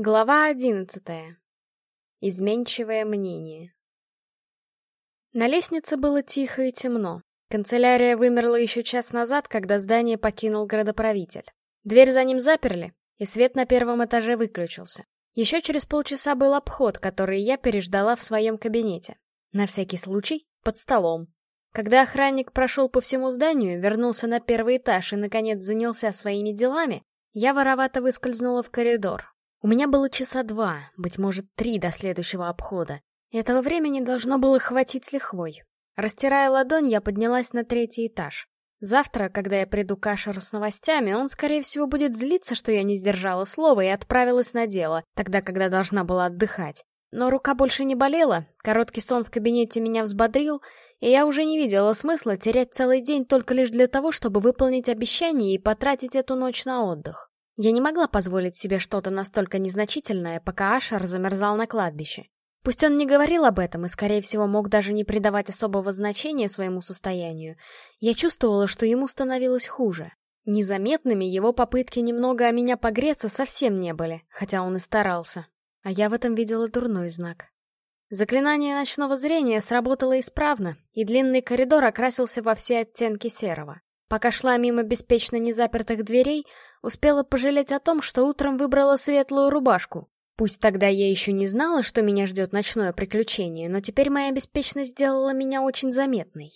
Глава одиннадцатая. Изменчивое мнение. На лестнице было тихо и темно. Канцелярия вымерла еще час назад, когда здание покинул градоправитель. Дверь за ним заперли, и свет на первом этаже выключился. Еще через полчаса был обход, который я переждала в своем кабинете. На всякий случай, под столом. Когда охранник прошел по всему зданию, вернулся на первый этаж и, наконец, занялся своими делами, я воровато выскользнула в коридор, у меня было часа два, быть может, три до следующего обхода. Этого времени должно было хватить с лихвой. Растирая ладонь, я поднялась на третий этаж. Завтра, когда я приду к Ашеру с новостями, он, скорее всего, будет злиться, что я не сдержала слова и отправилась на дело, тогда, когда должна была отдыхать. Но рука больше не болела, короткий сон в кабинете меня взбодрил, и я уже не видела смысла терять целый день только лишь для того, чтобы выполнить обещание и потратить эту ночь на отдых. Я не могла позволить себе что-то настолько незначительное, пока Ашер замерзал на кладбище. Пусть он не говорил об этом и, скорее всего, мог даже не придавать особого значения своему состоянию, я чувствовала, что ему становилось хуже. Незаметными его попытки немного о меня погреться совсем не были, хотя он и старался. А я в этом видела дурной знак. Заклинание ночного зрения сработало исправно, и длинный коридор окрасился во все оттенки серого. Пока шла мимо беспечно незапертых дверей, успела пожалеть о том, что утром выбрала светлую рубашку. Пусть тогда я еще не знала, что меня ждет ночное приключение, но теперь моя беспечность сделала меня очень заметной.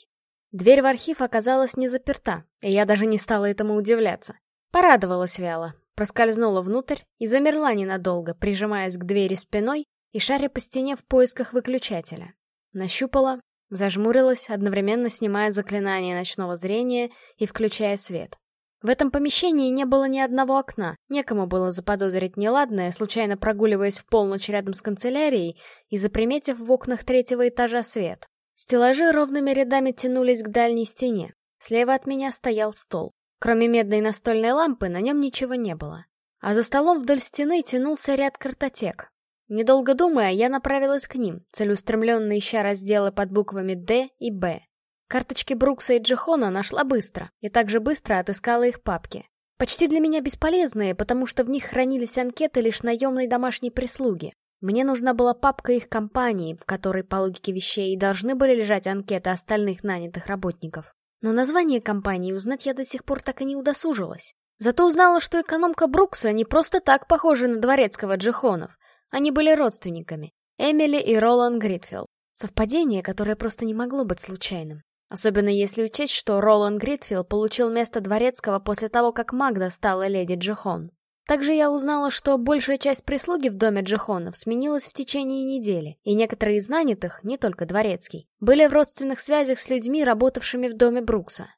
Дверь в архив оказалась не заперта, и я даже не стала этому удивляться. Порадовалась вяло, проскользнула внутрь и замерла ненадолго, прижимаясь к двери спиной и шаря по стене в поисках выключателя. Нащупала, Зажмурилась, одновременно снимая заклинание ночного зрения и включая свет. В этом помещении не было ни одного окна, некому было заподозрить неладное, случайно прогуливаясь в полночь рядом с канцелярией и заприметив в окнах третьего этажа свет. Стеллажи ровными рядами тянулись к дальней стене. Слева от меня стоял стол. Кроме медной настольной лампы на нем ничего не было. А за столом вдоль стены тянулся ряд картотек. Недолго думая, я направилась к ним, целеустремленно ища разделы под буквами «Д» и «Б». Карточки Брукса и Джихона нашла быстро, и также быстро отыскала их папки. Почти для меня бесполезные, потому что в них хранились анкеты лишь наемной домашней прислуги. Мне нужна была папка их компании, в которой, по логике вещей, должны были лежать анкеты остальных нанятых работников. Но название компании узнать я до сих пор так и не удосужилась. Зато узнала, что экономка Брукса не просто так похожа на дворецкого Джихонов. Они были родственниками. Эмили и Ролан Гритфилд. Совпадение, которое просто не могло быть случайным. Особенно если учесть, что Ролан Гритфилд получил место дворецкого после того, как Магда стала леди Джихон. Также я узнала, что большая часть прислуги в доме Джихонов сменилась в течение недели, и некоторые из нанятых, не только дворецкий, были в родственных связях с людьми, работавшими в доме Брукса.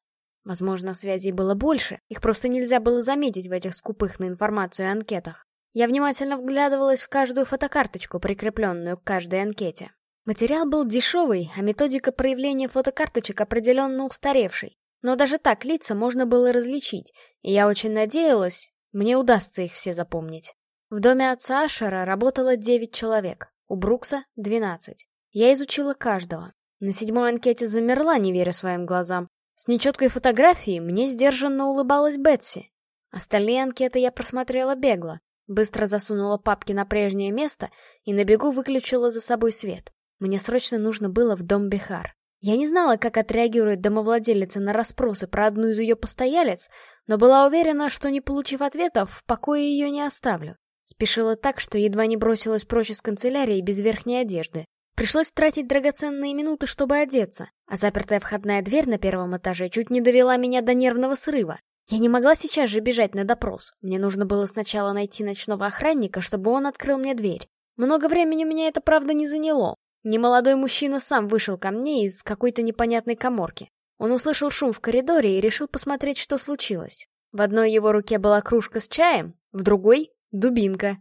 Возможно, связей было больше, их просто нельзя было заметить в этих скупых на информацию анкетах. Я внимательно вглядывалась в каждую фотокарточку, прикрепленную к каждой анкете. Материал был дешевый, а методика проявления фотокарточек определенно устаревшей. Но даже так лица можно было различить, и я очень надеялась, мне удастся их все запомнить. В доме отца Ашера работало 9 человек, у Брукса — 12. Я изучила каждого. На седьмой анкете замерла, не веря своим глазам. С нечеткой фотографией мне сдержанно улыбалась Бетси. Остальные анкеты я просмотрела бегло, Быстро засунула папки на прежнее место и на бегу выключила за собой свет. Мне срочно нужно было в дом Бихар. Я не знала, как отреагирует домовладелица на расспросы про одну из ее постоялец, но была уверена, что, не получив ответов, в покое ее не оставлю. Спешила так, что едва не бросилась прочь из канцелярии без верхней одежды. Пришлось тратить драгоценные минуты, чтобы одеться, а запертая входная дверь на первом этаже чуть не довела меня до нервного срыва. Я не могла сейчас же бежать на допрос. Мне нужно было сначала найти ночного охранника, чтобы он открыл мне дверь. Много времени меня это, правда, не заняло. Немолодой мужчина сам вышел ко мне из какой-то непонятной коморки. Он услышал шум в коридоре и решил посмотреть, что случилось. В одной его руке была кружка с чаем, в другой — дубинка.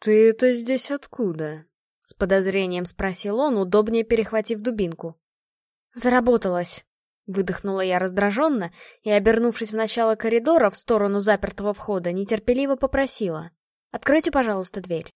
«Ты это здесь откуда?» — с подозрением спросил он, удобнее перехватив дубинку. «Заработалась», Выдохнула я раздраженно и, обернувшись в начало коридора в сторону запертого входа, нетерпеливо попросила. «Откройте, пожалуйста, дверь».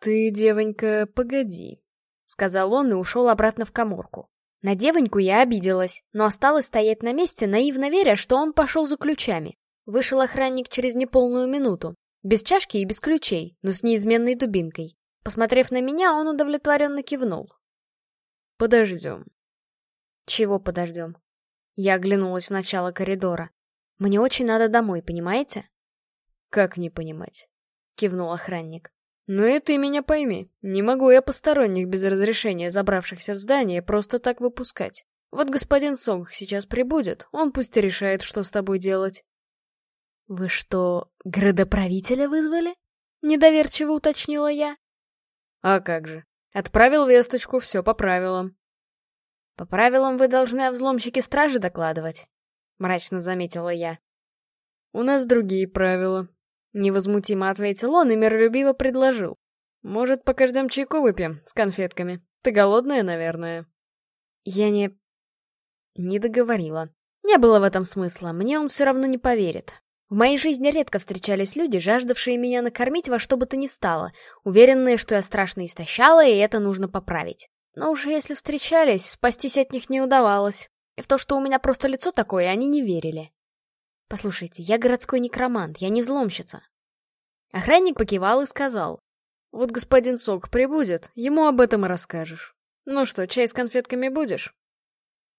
«Ты, девонька, погоди», — сказал он и ушел обратно в коморку. На девоньку я обиделась, но осталась стоять на месте, наивно веря, что он пошел за ключами. Вышел охранник через неполную минуту. Без чашки и без ключей, но с неизменной дубинкой. Посмотрев на меня, он удовлетворенно кивнул. «Подождем». «Чего подождем?» Я оглянулась в начало коридора. «Мне очень надо домой, понимаете?» «Как не понимать?» — кивнул охранник. «Ну и ты меня пойми, не могу я посторонних без разрешения забравшихся в здание просто так выпускать. Вот господин Сонг сейчас прибудет, он пусть и решает, что с тобой делать». «Вы что, градоправителя вызвали?» — недоверчиво уточнила я. «А как же. Отправил весточку, все по правилам». «По правилам вы должны о взломщике стражи докладывать», — мрачно заметила я. «У нас другие правила», — невозмутимо ответил он и миролюбиво предложил. «Может, пока ждем чайку выпьем с конфетками? Ты голодная, наверное?» Я не... не договорила. Не было в этом смысла, мне он все равно не поверит. В моей жизни редко встречались люди, жаждавшие меня накормить во что бы то ни стало, уверенные, что я страшно истощала, и это нужно поправить. Но уже если встречались, спастись от них не удавалось. И в то, что у меня просто лицо такое, они не верили. Послушайте, я городской некромант, я не взломщица. Охранник покивал и сказал. Вот господин Сок прибудет, ему об этом и расскажешь. Ну что, чай с конфетками будешь?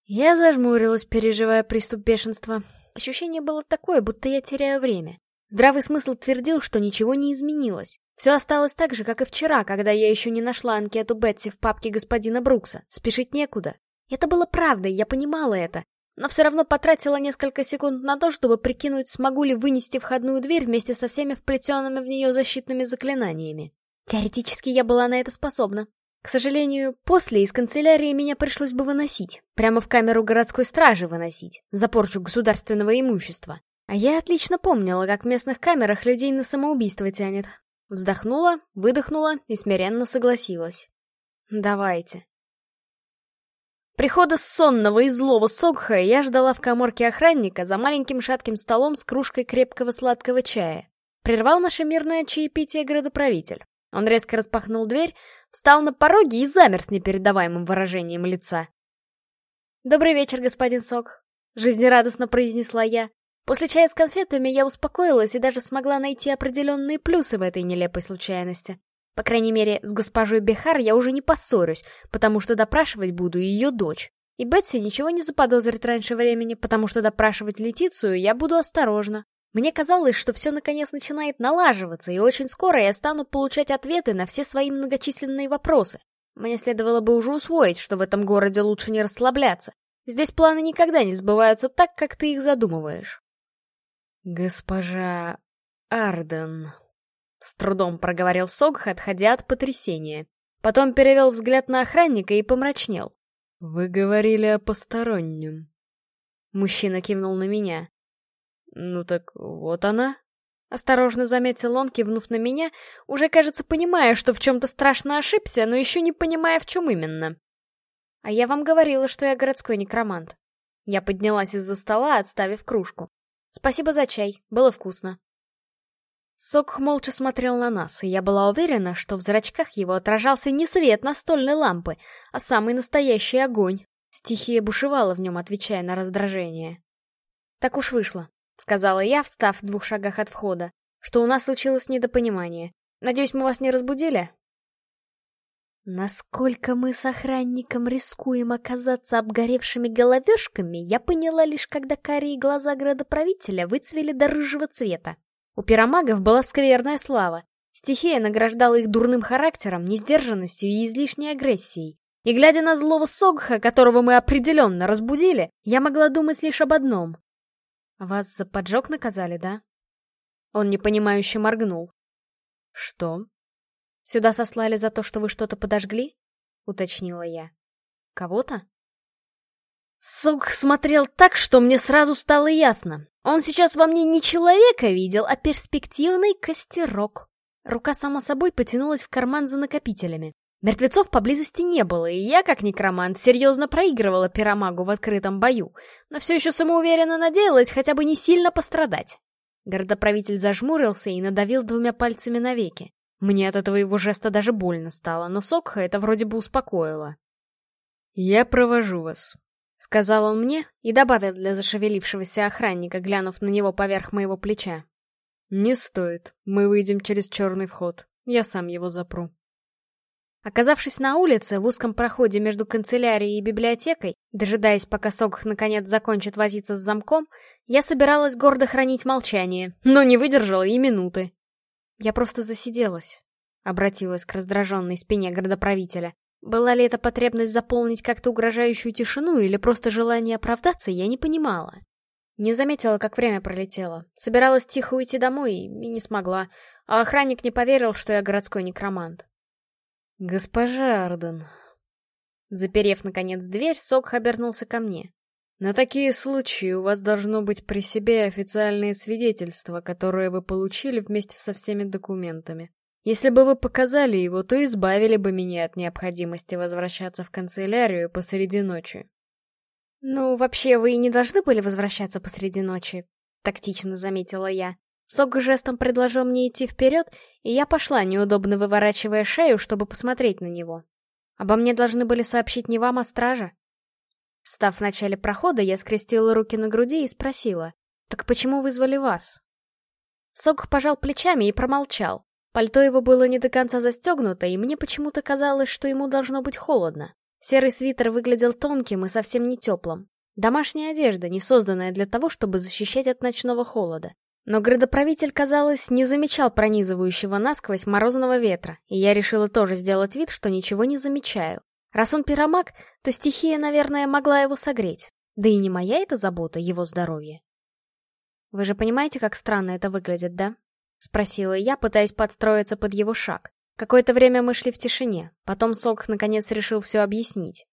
Я зажмурилась, переживая приступ бешенства. Ощущение было такое, будто я теряю время. Здравый смысл твердил, что ничего не изменилось. Все осталось так же, как и вчера, когда я еще не нашла анкету Бетси в папке господина Брукса. Спешить некуда. Это было правдой, я понимала это. Но все равно потратила несколько секунд на то, чтобы прикинуть, смогу ли вынести входную дверь вместе со всеми вплетенными в нее защитными заклинаниями. Теоретически я была на это способна. К сожалению, после из канцелярии меня пришлось бы выносить. Прямо в камеру городской стражи выносить. За порчу государственного имущества. А я отлично помнила, как в местных камерах людей на самоубийство тянет. Вздохнула, выдохнула и смиренно согласилась. «Давайте». Прихода сонного и злого Согха я ждала в коморке охранника за маленьким шатким столом с кружкой крепкого сладкого чая. Прервал наше мирное чаепитие градоправитель. Он резко распахнул дверь, встал на пороге и замер с непередаваемым выражением лица. «Добрый вечер, господин Сок», — жизнерадостно произнесла я. После чая с конфетами я успокоилась и даже смогла найти определенные плюсы в этой нелепой случайности. По крайней мере, с госпожой Бехар я уже не поссорюсь, потому что допрашивать буду ее дочь. И Бетси ничего не заподозрит раньше времени, потому что допрашивать Летицию я буду осторожна. Мне казалось, что все наконец начинает налаживаться, и очень скоро я стану получать ответы на все свои многочисленные вопросы. Мне следовало бы уже усвоить, что в этом городе лучше не расслабляться. Здесь планы никогда не сбываются так, как ты их задумываешь. «Госпожа Арден», — с трудом проговорил Согх, отходя от потрясения. Потом перевел взгляд на охранника и помрачнел. «Вы говорили о постороннем». Мужчина кивнул на меня. «Ну так вот она». Осторожно заметил он, кивнув на меня, уже, кажется, понимая, что в чем-то страшно ошибся, но еще не понимая, в чем именно. «А я вам говорила, что я городской некромант». Я поднялась из-за стола, отставив кружку. «Спасибо за чай, было вкусно». Сок молча смотрел на нас, и я была уверена, что в зрачках его отражался не свет настольной лампы, а самый настоящий огонь. Стихия бушевала в нем, отвечая на раздражение. Так уж вышло. — сказала я, встав в двух шагах от входа, — что у нас случилось недопонимание. Надеюсь, мы вас не разбудили? Насколько мы с охранником рискуем оказаться обгоревшими головешками, я поняла лишь, когда карие глаза градоправителя выцвели до рыжего цвета. У пиромагов была скверная слава. Стихия награждала их дурным характером, несдержанностью и излишней агрессией. И глядя на злого Согха, которого мы определенно разбудили, я могла думать лишь об одном. «Вас за поджог наказали, да?» Он непонимающе моргнул. «Что?» «Сюда сослали за то, что вы что-то подожгли?» — уточнила я. «Кого-то?» Сук смотрел так, что мне сразу стало ясно. Он сейчас во мне не человека видел, а перспективный костерок. Рука сама собой потянулась в карман за накопителями. Мертвецов поблизости не было, и я, как некромант, серьезно проигрывала пиромагу в открытом бою, но все еще самоуверенно надеялась хотя бы не сильно пострадать. Городоправитель зажмурился и надавил двумя пальцами на веки. Мне от этого его жеста даже больно стало, но Сокха это вроде бы успокоило. «Я провожу вас», — сказал он мне и добавил для зашевелившегося охранника, глянув на него поверх моего плеча. «Не стоит. Мы выйдем через черный вход. Я сам его запру». Оказавшись на улице, в узком проходе между канцелярией и библиотекой, дожидаясь, пока Согх наконец закончит возиться с замком, я собиралась гордо хранить молчание, но не выдержала и минуты. Я просто засиделась, обратилась к раздраженной спине градоправителя. Была ли это потребность заполнить как-то угрожающую тишину или просто желание оправдаться, я не понимала. Не заметила, как время пролетело. Собиралась тихо уйти домой и не смогла, а охранник не поверил, что я городской некромант. «Госпожа Арден...» Заперев, наконец, дверь, Сок обернулся ко мне. «На такие случаи у вас должно быть при себе официальные свидетельства, которые вы получили вместе со всеми документами. Если бы вы показали его, то избавили бы меня от необходимости возвращаться в канцелярию посреди ночи». «Ну, вообще, вы и не должны были возвращаться посреди ночи», — тактично заметила я. Сок жестом предложил мне идти вперед, и я пошла, неудобно выворачивая шею, чтобы посмотреть на него. Обо мне должны были сообщить не вам, а стража. Встав в начале прохода, я скрестила руки на груди и спросила, «Так почему вызвали вас?» Сок пожал плечами и промолчал. Пальто его было не до конца застегнуто, и мне почему-то казалось, что ему должно быть холодно. Серый свитер выглядел тонким и совсем не теплым. Домашняя одежда, не созданная для того, чтобы защищать от ночного холода. Но градоправитель, казалось, не замечал пронизывающего насквозь морозного ветра, и я решила тоже сделать вид, что ничего не замечаю. Раз он пиромаг, то стихия, наверное, могла его согреть. Да и не моя это забота, его здоровье. «Вы же понимаете, как странно это выглядит, да?» — спросила я, пытаясь подстроиться под его шаг. Какое-то время мы шли в тишине, потом Сок наконец решил все объяснить.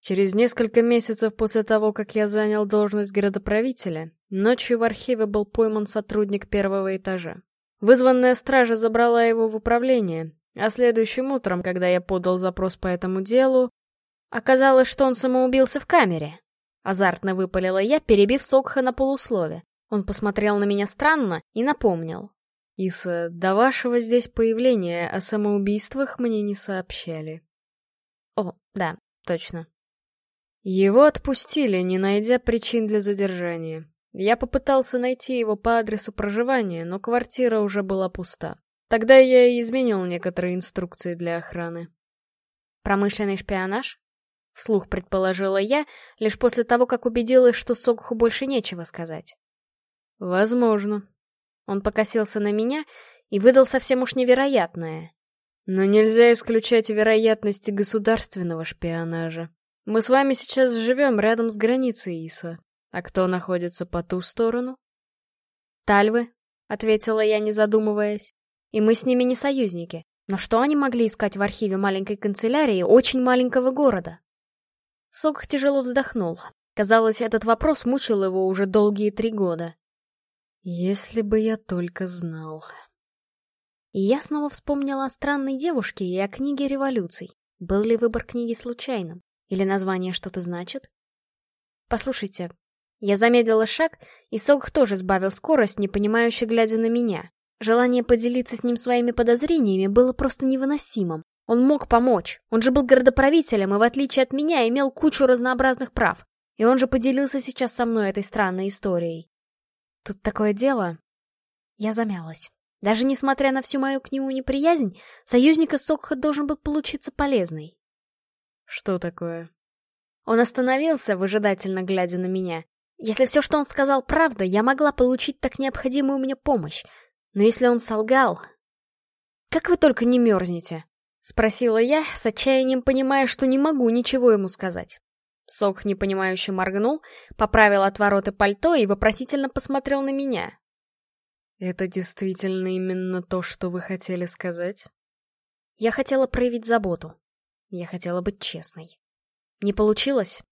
Через несколько месяцев после того, как я занял должность городоправителя, ночью в архиве был пойман сотрудник первого этажа. Вызванная стража забрала его в управление, а следующим утром, когда я подал запрос по этому делу, оказалось, что он самоубился в камере. Азартно выпалила я, перебив Сокха на полуслове. Он посмотрел на меня странно и напомнил. «Иса, до вашего здесь появления о самоубийствах мне не сообщали». «О, да, точно. Его отпустили, не найдя причин для задержания. Я попытался найти его по адресу проживания, но квартира уже была пуста. Тогда я и изменил некоторые инструкции для охраны. «Промышленный шпионаж?» — вслух предположила я, лишь после того, как убедилась, что Сокху больше нечего сказать. «Возможно». Он покосился на меня и выдал совсем уж невероятное. «Но нельзя исключать вероятности государственного шпионажа». Мы с вами сейчас живем рядом с границей Иса. А кто находится по ту сторону? Тальвы, — ответила я, не задумываясь. И мы с ними не союзники. Но что они могли искать в архиве маленькой канцелярии очень маленького города? Сок тяжело вздохнул. Казалось, этот вопрос мучил его уже долгие три года. Если бы я только знал. И я снова вспомнила о странной девушке и о книге революций. Был ли выбор книги случайным? Или название что-то значит? Послушайте, я замедлила шаг, и Согх тоже сбавил скорость, не понимающе глядя на меня. Желание поделиться с ним своими подозрениями было просто невыносимым. Он мог помочь. Он же был городоправителем и, в отличие от меня, имел кучу разнообразных прав. И он же поделился сейчас со мной этой странной историей. Тут такое дело... Я замялась. Даже несмотря на всю мою к нему неприязнь, союзник из Сокха должен был получиться полезный. «Что такое?» Он остановился, выжидательно глядя на меня. Если все, что он сказал, правда, я могла получить так необходимую мне помощь. Но если он солгал... «Как вы только не мерзнете?» — спросила я, с отчаянием понимая, что не могу ничего ему сказать. Сок непонимающе моргнул, поправил отвороты пальто и вопросительно посмотрел на меня. «Это действительно именно то, что вы хотели сказать?» Я хотела проявить заботу. Я хотела быть честной. Не получилось?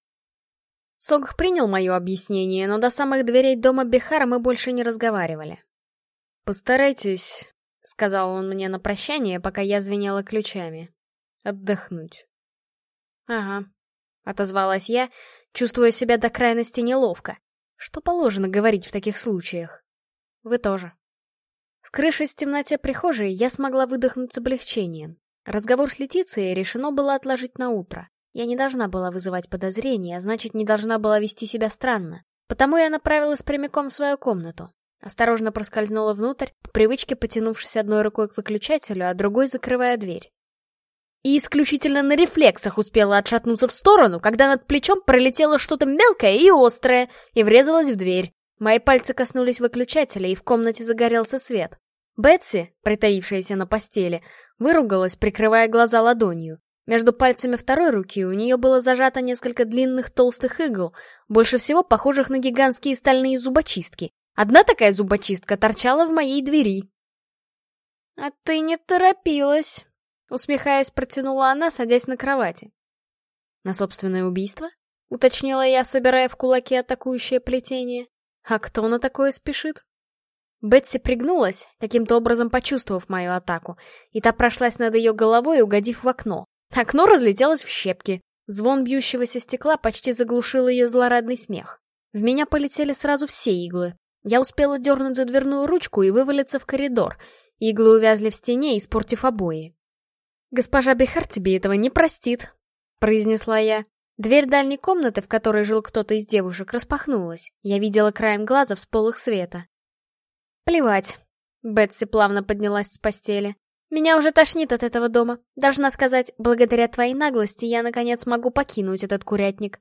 Согх принял мое объяснение, но до самых дверей дома Бехара мы больше не разговаривали. «Постарайтесь», — сказал он мне на прощание, пока я звенела ключами, — «отдохнуть». «Ага», — отозвалась я, чувствуя себя до крайности неловко. Что положено говорить в таких случаях? Вы тоже. Скрывшись в темноте прихожей, я смогла выдохнуть с облегчением. Разговор с Летицией решено было отложить на утро. Я не должна была вызывать подозрения, а значит, не должна была вести себя странно. Потому я направилась прямиком в свою комнату. Осторожно проскользнула внутрь, по привычке потянувшись одной рукой к выключателю, а другой закрывая дверь. И исключительно на рефлексах успела отшатнуться в сторону, когда над плечом пролетело что-то мелкое и острое и врезалось в дверь. Мои пальцы коснулись выключателя, и в комнате загорелся свет. Бетси, притаившаяся на постели, выругалась, прикрывая глаза ладонью. Между пальцами второй руки у нее было зажато несколько длинных толстых игл, больше всего похожих на гигантские стальные зубочистки. Одна такая зубочистка торчала в моей двери. «А ты не торопилась», — усмехаясь, протянула она, садясь на кровати. «На собственное убийство?» — уточнила я, собирая в кулаки атакующее плетение. «А кто на такое спешит?» Бетси пригнулась, каким-то образом почувствовав мою атаку, и та прошлась над ее головой, угодив в окно. Окно разлетелось в щепки. Звон бьющегося стекла почти заглушил ее злорадный смех. В меня полетели сразу все иглы. Я успела дернуть за дверную ручку и вывалиться в коридор. Иглы увязли в стене, испортив обои. «Госпожа Бехар тебе этого не простит», — произнесла я. Дверь дальней комнаты, в которой жил кто-то из девушек, распахнулась. Я видела краем глаза всполох света. Плевать. Бетси плавно поднялась с постели. Меня уже тошнит от этого дома. Должна сказать, благодаря твоей наглости я наконец могу покинуть этот курятник.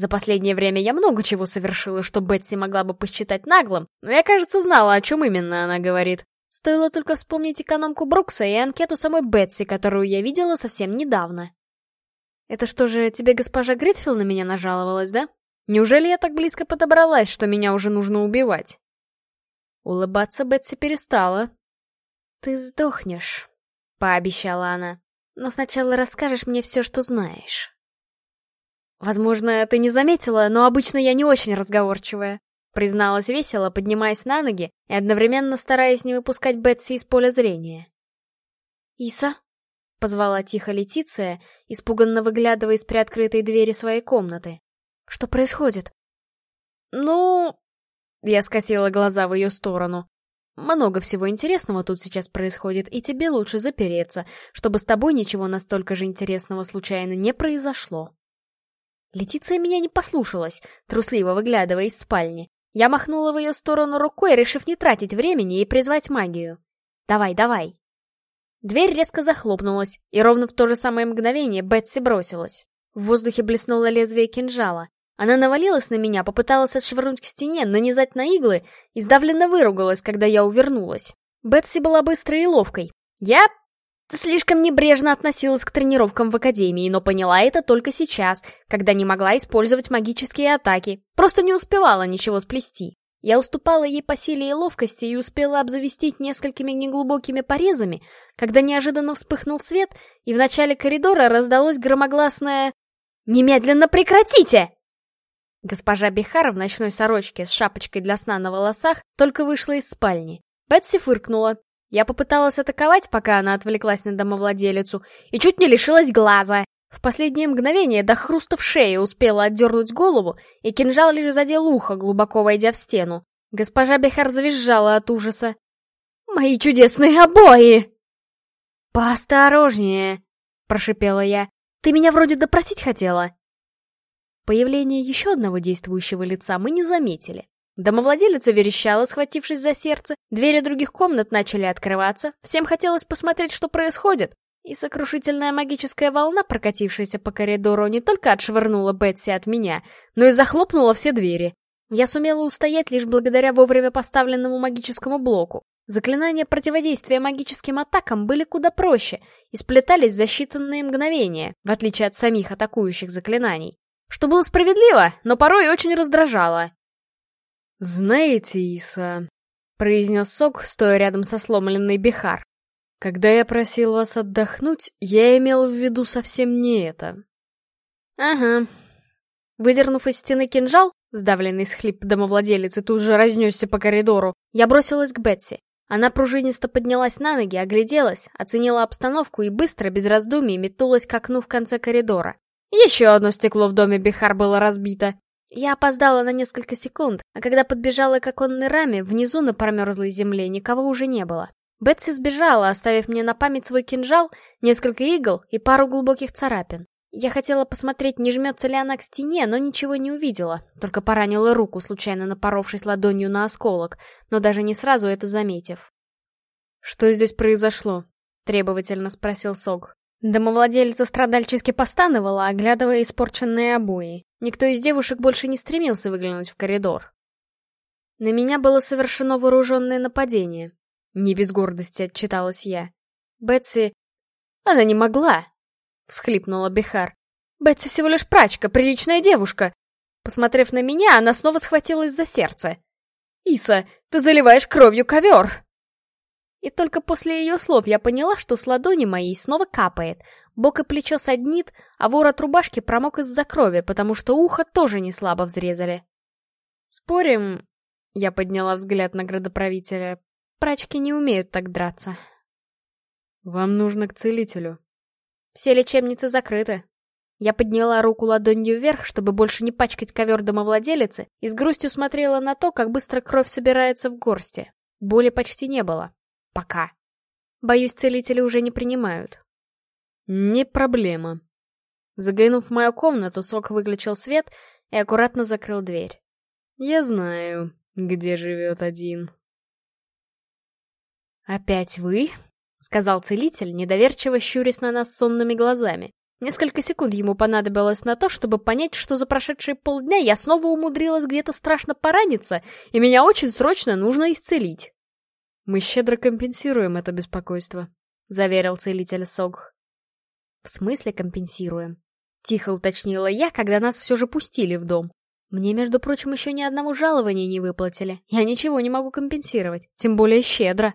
За последнее время я много чего совершила, что Бетси могла бы посчитать наглым, но я, кажется, знала, о чем именно она говорит. Стоило только вспомнить экономку Брукса и анкету самой Бетси, которую я видела совсем недавно. Это что же, тебе госпожа Гритфилл на меня нажаловалась, да? Неужели я так близко подобралась, что меня уже нужно убивать? Улыбаться Бетси перестала. «Ты сдохнешь», — пообещала она. «Но сначала расскажешь мне все, что знаешь». «Возможно, ты не заметила, но обычно я не очень разговорчивая», — призналась весело, поднимаясь на ноги и одновременно стараясь не выпускать Бетси из поля зрения. «Иса?» — позвала тихо Летиция, испуганно выглядывая из приоткрытой двери своей комнаты. «Что происходит?» «Ну...» Я скосила глаза в ее сторону. Много всего интересного тут сейчас происходит, и тебе лучше запереться, чтобы с тобой ничего настолько же интересного случайно не произошло. Летиция меня не послушалась, трусливо выглядывая из спальни. Я махнула в ее сторону рукой, решив не тратить времени и призвать магию. «Давай, давай!» Дверь резко захлопнулась, и ровно в то же самое мгновение Бетси бросилась. В воздухе блеснуло лезвие кинжала. Она навалилась на меня, попыталась отшвырнуть к стене, нанизать на иглы и сдавленно выругалась, когда я увернулась. Бетси была быстрой и ловкой. Я слишком небрежно относилась к тренировкам в академии, но поняла это только сейчас, когда не могла использовать магические атаки. Просто не успевала ничего сплести. Я уступала ей по силе и ловкости и успела обзавестись несколькими неглубокими порезами, когда неожиданно вспыхнул свет, и в начале коридора раздалось громогласное «Немедленно прекратите!» Госпожа Бихара в ночной сорочке с шапочкой для сна на волосах только вышла из спальни. Бетси фыркнула. Я попыталась атаковать, пока она отвлеклась на домовладелицу, и чуть не лишилась глаза. В последнее мгновение до хруста в шее успела отдернуть голову, и кинжал лишь задел ухо, глубоко войдя в стену. Госпожа Бехар завизжала от ужаса. «Мои чудесные обои!» «Поосторожнее!» — прошипела я. «Ты меня вроде допросить хотела?» Появление еще одного действующего лица мы не заметили. Домовладелица верещала, схватившись за сердце, двери других комнат начали открываться, всем хотелось посмотреть, что происходит. И сокрушительная магическая волна, прокатившаяся по коридору, не только отшвырнула Бетси от меня, но и захлопнула все двери. Я сумела устоять лишь благодаря вовремя поставленному магическому блоку. Заклинания противодействия магическим атакам были куда проще и сплетались за считанные мгновения, в отличие от самих атакующих заклинаний. Что было справедливо, но порой очень раздражало. «Знаете, Иса», — произнес Сок, стоя рядом со сломленной Бихар, «когда я просил вас отдохнуть, я имел в виду совсем не это». «Ага». Выдернув из стены кинжал, сдавленный схлип домовладелицы тут же разнесся по коридору, я бросилась к Бетси. Она пружинисто поднялась на ноги, огляделась, оценила обстановку и быстро, без раздумий, метнулась к окну в конце коридора. Еще одно стекло в доме Бихар было разбито. Я опоздала на несколько секунд, а когда подбежала к оконной раме, внизу на промерзлой земле никого уже не было. Бетси сбежала, оставив мне на память свой кинжал, несколько игл и пару глубоких царапин. Я хотела посмотреть, не жмется ли она к стене, но ничего не увидела, только поранила руку, случайно напоровшись ладонью на осколок, но даже не сразу это заметив. «Что здесь произошло?» — требовательно спросил Сог. Домовладелица страдальчески постановала, оглядывая испорченные обои. Никто из девушек больше не стремился выглянуть в коридор. На меня было совершено вооруженное нападение. Не без гордости отчиталась я. Бетси... Она не могла! Всхлипнула Бихар. Бетси всего лишь прачка, приличная девушка. Посмотрев на меня, она снова схватилась за сердце. «Иса, ты заливаешь кровью ковер!» И только после ее слов я поняла, что с ладони моей снова капает. Бок и плечо саднит, а ворот рубашки промок из-за крови, потому что ухо тоже не слабо взрезали. «Спорим...» — я подняла взгляд на градоправителя. «Прачки не умеют так драться». «Вам нужно к целителю». «Все лечебницы закрыты». Я подняла руку ладонью вверх, чтобы больше не пачкать ковер домовладелицы, и с грустью смотрела на то, как быстро кровь собирается в горсти. Боли почти не было. Пока. Боюсь, целители уже не принимают. Не проблема. Заглянув в мою комнату, Сок выключил свет и аккуратно закрыл дверь. Я знаю, где живет один. «Опять вы?» — сказал целитель, недоверчиво щурясь на нас сонными глазами. Несколько секунд ему понадобилось на то, чтобы понять, что за прошедшие полдня я снова умудрилась где-то страшно пораниться, и меня очень срочно нужно исцелить. «Мы щедро компенсируем это беспокойство», — заверил целитель Сог. «В смысле компенсируем?» — тихо уточнила я, когда нас все же пустили в дом. Мне, между прочим, еще ни одного жалования не выплатили. Я ничего не могу компенсировать, тем более щедро.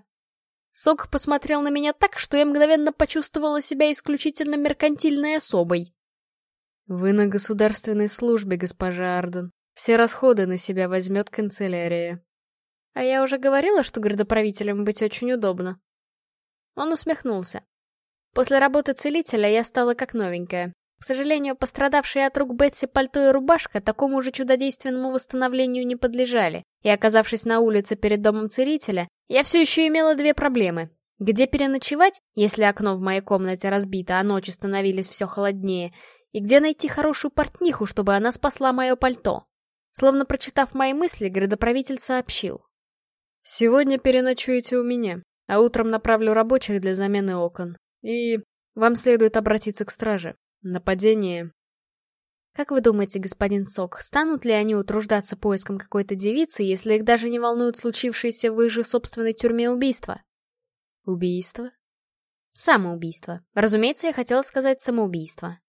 Сок посмотрел на меня так, что я мгновенно почувствовала себя исключительно меркантильной особой. «Вы на государственной службе, госпожа Арден. Все расходы на себя возьмет канцелярия», а я уже говорила, что градоправителем быть очень удобно. Он усмехнулся. После работы целителя я стала как новенькая. К сожалению, пострадавшие от рук Бетси пальто и рубашка такому же чудодейственному восстановлению не подлежали. И оказавшись на улице перед домом целителя, я все еще имела две проблемы. Где переночевать, если окно в моей комнате разбито, а ночи становились все холоднее, и где найти хорошую портниху, чтобы она спасла мое пальто. Словно прочитав мои мысли, градоправитель сообщил. Сегодня переночуете у меня, а утром направлю рабочих для замены окон. И вам следует обратиться к страже. Нападение... Как вы думаете, господин Сок, станут ли они утруждаться поиском какой-то девицы, если их даже не волнуют случившиеся в их же собственной тюрьме убийства? Убийство? Самоубийство. Разумеется, я хотела сказать самоубийство.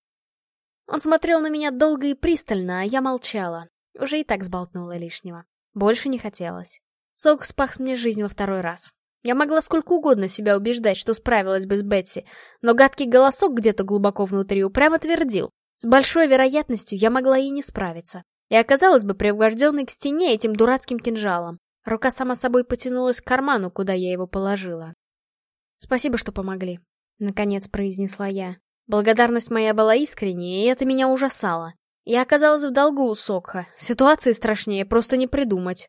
Он смотрел на меня долго и пристально, а я молчала. Уже и так сболтнула лишнего. Больше не хотелось. Сок спас мне жизнь во второй раз. Я могла сколько угодно себя убеждать, что справилась бы с Бетси, но гадкий голосок где-то глубоко внутри упрямо твердил. С большой вероятностью я могла и не справиться. И оказалась бы пригвожденной к стене этим дурацким кинжалом. Рука сама собой потянулась к карману, куда я его положила. «Спасибо, что помогли», — наконец произнесла я. Благодарность моя была искренней, и это меня ужасало. Я оказалась в долгу у Сокха. Ситуации страшнее просто не придумать.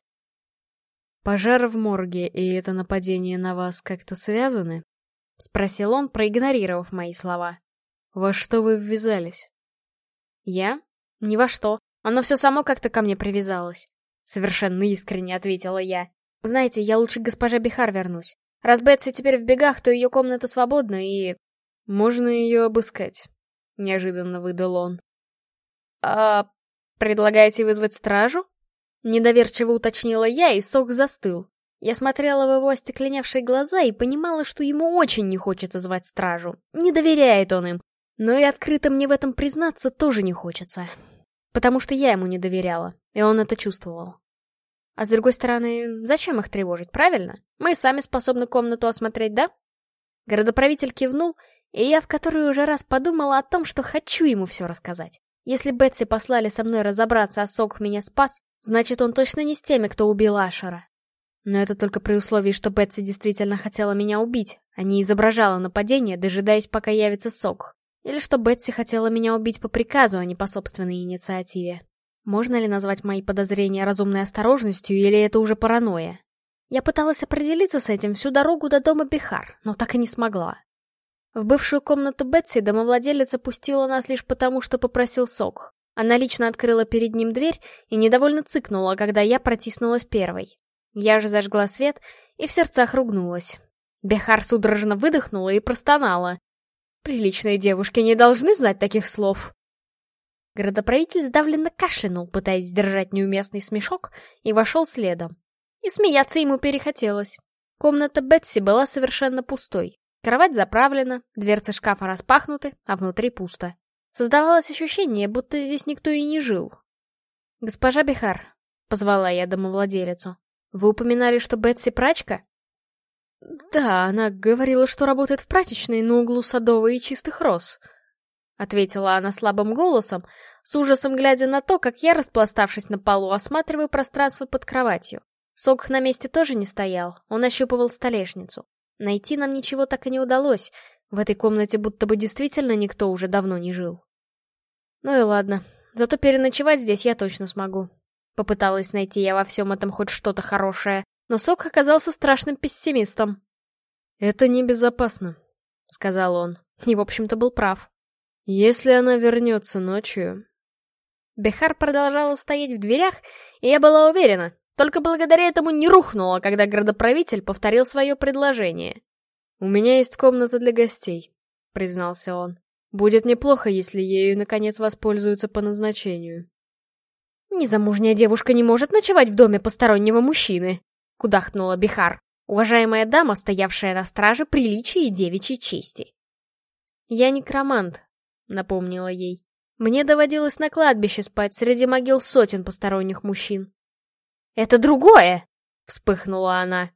«Пожар в морге и это нападение на вас как-то связаны?» — спросил он, проигнорировав мои слова. «Во что вы ввязались?» «Я? Ни во что. Оно все само как-то ко мне привязалось». Совершенно искренне ответила я. «Знаете, я лучше к госпоже Бихар вернусь. Раз Бетси теперь в бегах, то ее комната свободна и...» «Можно ее обыскать», — неожиданно выдал он. «А предлагаете вызвать стражу?» Недоверчиво уточнила я, и сок застыл. Я смотрела в его остекленевшие глаза и понимала, что ему очень не хочется звать стражу. Не доверяет он им. Но и открыто мне в этом признаться тоже не хочется. Потому что я ему не доверяла, и он это чувствовал. А с другой стороны, зачем их тревожить, правильно? Мы сами способны комнату осмотреть, да? Городоправитель кивнул, и я в который уже раз подумала о том, что хочу ему все рассказать. Если Бетси послали со мной разобраться, а Сок меня спас, Значит, он точно не с теми, кто убил Ашера. Но это только при условии, что Бетси действительно хотела меня убить, а не изображала нападение, дожидаясь, пока явится Сок. Или что Бетси хотела меня убить по приказу, а не по собственной инициативе. Можно ли назвать мои подозрения разумной осторожностью, или это уже паранойя? Я пыталась определиться с этим всю дорогу до дома Бихар, но так и не смогла. В бывшую комнату Бетси домовладелица пустила нас лишь потому, что попросил сок. Она лично открыла перед ним дверь и недовольно цыкнула, когда я протиснулась первой. Я же зажгла свет и в сердцах ругнулась. Бехар судорожно выдохнула и простонала. «Приличные девушки не должны знать таких слов!» Городоправитель сдавленно кашлянул, пытаясь сдержать неуместный смешок, и вошел следом. И смеяться ему перехотелось. Комната Бетси была совершенно пустой. Кровать заправлена, дверцы шкафа распахнуты, а внутри пусто. Создавалось ощущение, будто здесь никто и не жил. «Госпожа Бихар», — позвала я домовладелицу, — «вы упоминали, что Бетси прачка?» «Да, она говорила, что работает в прачечной на углу Садовой и Чистых Роз», — ответила она слабым голосом, с ужасом глядя на то, как я, распластавшись на полу, осматриваю пространство под кроватью. Сок на месте тоже не стоял, он ощупывал столешницу. Найти нам ничего так и не удалось, в этой комнате будто бы действительно никто уже давно не жил. Ну и ладно, зато переночевать здесь я точно смогу. Попыталась найти я во всем этом хоть что-то хорошее, но Сок оказался страшным пессимистом. «Это небезопасно», — сказал он, и, в общем-то, был прав. «Если она вернется ночью...» Бехар продолжала стоять в дверях, и я была уверена, только благодаря этому не рухнула, когда градоправитель повторил свое предложение. «У меня есть комната для гостей», — признался он. «Будет неплохо, если ею, наконец, воспользуются по назначению». «Незамужняя девушка не может ночевать в доме постороннего мужчины», — кудахнула Бихар, уважаемая дама, стоявшая на страже приличия и девичьей чести. «Я некромант», — напомнила ей. «Мне доводилось на кладбище спать среди могил сотен посторонних мужчин». «Это другое!» — вспыхнула она.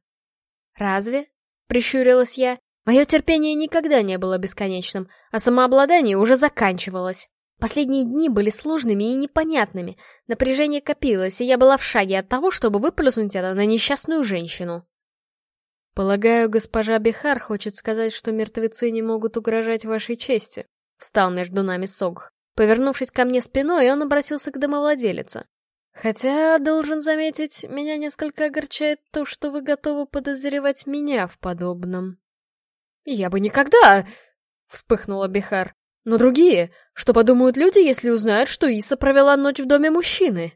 «Разве?» — прищурилась я. Мое терпение никогда не было бесконечным, а самообладание уже заканчивалось. Последние дни были сложными и непонятными, напряжение копилось, и я была в шаге от того, чтобы выплеснуть это на несчастную женщину. «Полагаю, госпожа Бихар хочет сказать, что мертвецы не могут угрожать вашей чести», — встал между нами Сог. Повернувшись ко мне спиной, он обратился к домовладелице. «Хотя, должен заметить, меня несколько огорчает то, что вы готовы подозревать меня в подобном». «Я бы никогда...» — вспыхнула Бихар. Но другие, что подумают люди, если узнают, что Иса провела ночь в доме мужчины?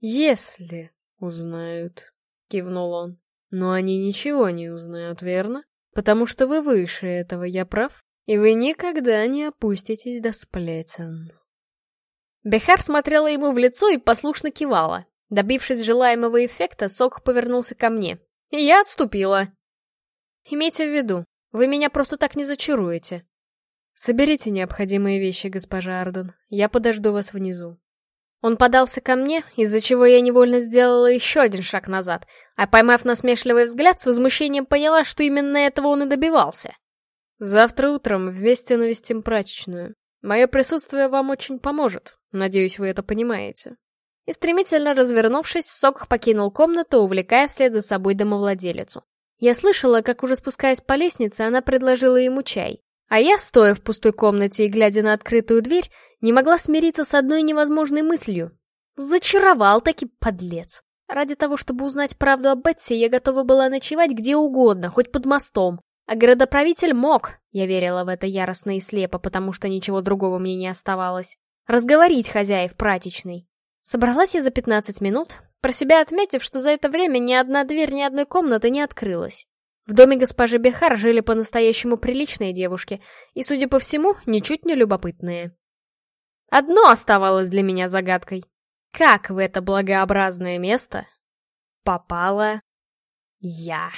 Если узнают, кивнул он. Но они ничего не узнают, верно? Потому что вы выше этого, я прав? И вы никогда не опуститесь до сплетен. Бехар смотрела ему в лицо и послушно кивала. Добившись желаемого эффекта, Сок повернулся ко мне. И я отступила. «Имейте в виду, вы меня просто так не зачаруете», «Соберите необходимые вещи, госпожа Арден. Я подожду вас внизу». Он подался ко мне, из-за чего я невольно сделала еще один шаг назад, а поймав насмешливый взгляд, с возмущением поняла, что именно этого он и добивался. «Завтра утром вместе навестим прачечную. Мое присутствие вам очень поможет. Надеюсь, вы это понимаете». И стремительно развернувшись, Сок покинул комнату, увлекая вслед за собой домовладелицу. Я слышала, как уже спускаясь по лестнице, она предложила ему чай. А я, стоя в пустой комнате и глядя на открытую дверь, не могла смириться с одной невозможной мыслью. Зачаровал таки подлец. Ради того, чтобы узнать правду об Бетси, я готова была ночевать где угодно, хоть под мостом. А городоправитель мог, я верила в это яростно и слепо, потому что ничего другого мне не оставалось, разговорить хозяев прачечной. Собралась я за 15 минут, про себя отметив, что за это время ни одна дверь ни одной комнаты не открылась. В доме госпожи Бехар жили по-настоящему приличные девушки, и, судя по всему, ничуть не любопытные. Одно оставалось для меня загадкой. Как в это благообразное место попала я?